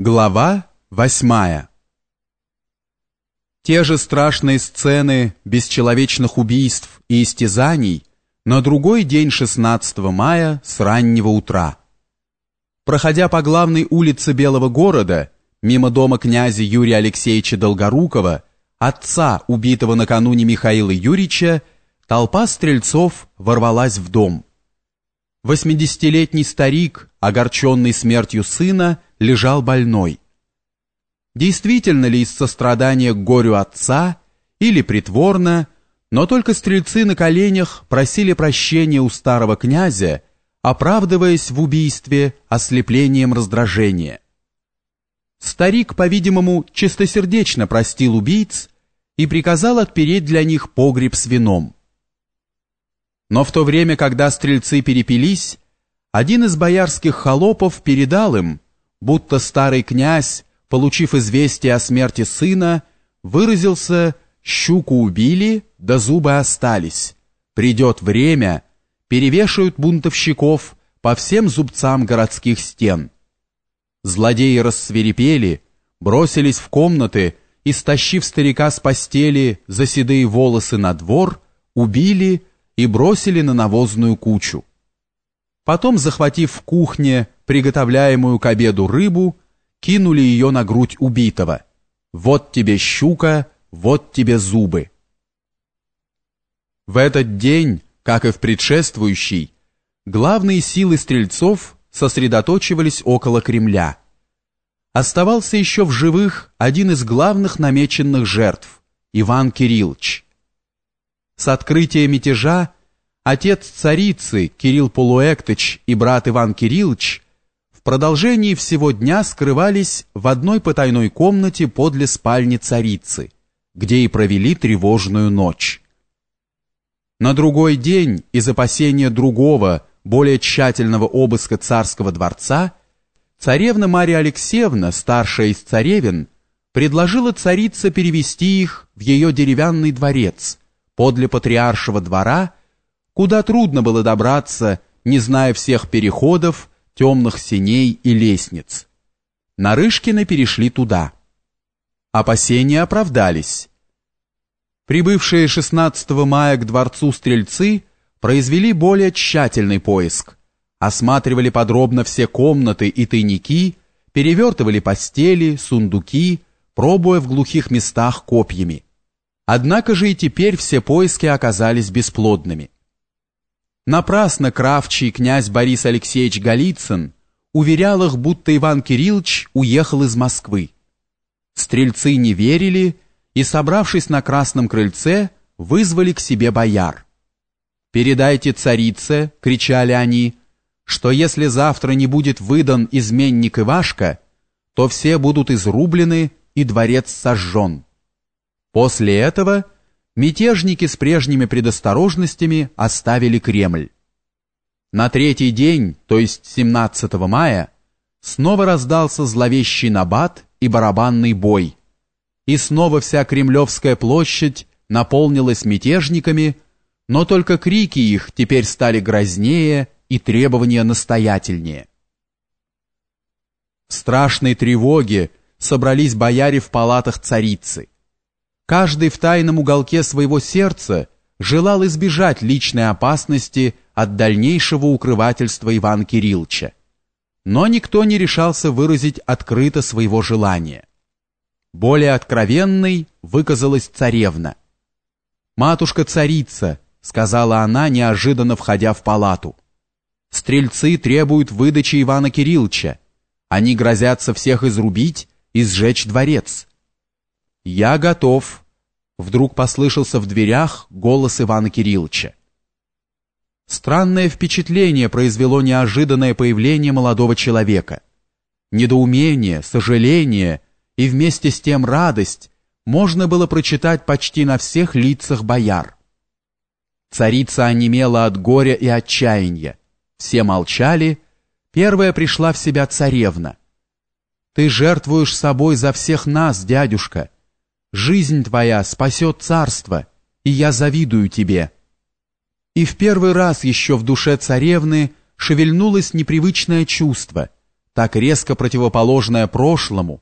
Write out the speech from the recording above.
Глава восьмая Те же страшные сцены бесчеловечных убийств и истязаний на другой день 16 мая с раннего утра. Проходя по главной улице Белого города, мимо дома князя Юрия Алексеевича Долгорукова, отца убитого накануне Михаила Юрьевича, толпа стрельцов ворвалась в дом. Восьмидесятилетний старик, огорченный смертью сына, лежал больной. Действительно ли из сострадания к горю отца или притворно, но только стрельцы на коленях просили прощения у старого князя, оправдываясь в убийстве ослеплением раздражения. Старик, по-видимому, чистосердечно простил убийц и приказал отпереть для них погреб с вином. Но в то время, когда стрельцы перепились, один из боярских холопов передал им, будто старый князь, получив известие о смерти сына, выразился «щуку убили, да зубы остались. Придет время, перевешают бунтовщиков по всем зубцам городских стен». Злодеи рассверепели, бросились в комнаты и, стащив старика с постели за седые волосы на двор, убили и бросили на навозную кучу. Потом, захватив в кухне приготовляемую к обеду рыбу, кинули ее на грудь убитого. Вот тебе щука, вот тебе зубы. В этот день, как и в предшествующий, главные силы стрельцов сосредоточивались около Кремля. Оставался еще в живых один из главных намеченных жертв – Иван Кириллович. С открытия мятежа отец царицы Кирилл Полуэктыч и брат Иван Кириллович в продолжении всего дня скрывались в одной потайной комнате подле спальни царицы, где и провели тревожную ночь. На другой день из опасения другого, более тщательного обыска царского дворца, царевна Мария Алексеевна, старшая из царевин, предложила царице перевести их в ее деревянный дворец – подле патриаршего двора, куда трудно было добраться, не зная всех переходов, темных синей и лестниц. Нарышкины перешли туда. Опасения оправдались. Прибывшие 16 мая к дворцу стрельцы произвели более тщательный поиск, осматривали подробно все комнаты и тайники, перевертывали постели, сундуки, пробуя в глухих местах копьями. Однако же и теперь все поиски оказались бесплодными. Напрасно кравчий князь Борис Алексеевич Голицын уверял их, будто Иван Кириллович уехал из Москвы. Стрельцы не верили и, собравшись на Красном крыльце, вызвали к себе бояр. «Передайте царице», — кричали они, — «что если завтра не будет выдан изменник Ивашка, то все будут изрублены и дворец сожжен». После этого мятежники с прежними предосторожностями оставили Кремль. На третий день, то есть 17 мая, снова раздался зловещий набат и барабанный бой, и снова вся Кремлевская площадь наполнилась мятежниками, но только крики их теперь стали грознее и требования настоятельнее. В страшной тревоге собрались бояре в палатах царицы. Каждый в тайном уголке своего сердца желал избежать личной опасности от дальнейшего укрывательства Ивана Кирилловича. Но никто не решался выразить открыто своего желания. Более откровенной выказалась царевна. «Матушка-царица», — сказала она, неожиданно входя в палату, — «стрельцы требуют выдачи Ивана Кирилловича. Они грозятся всех изрубить и сжечь дворец». «Я готов», — вдруг послышался в дверях голос Ивана Кирилловича. Странное впечатление произвело неожиданное появление молодого человека. Недоумение, сожаление и вместе с тем радость можно было прочитать почти на всех лицах бояр. Царица онемела от горя и отчаяния. Все молчали. Первая пришла в себя царевна. «Ты жертвуешь собой за всех нас, дядюшка», Жизнь твоя спасет царство, и я завидую тебе». И в первый раз еще в душе царевны шевельнулось непривычное чувство, так резко противоположное прошлому,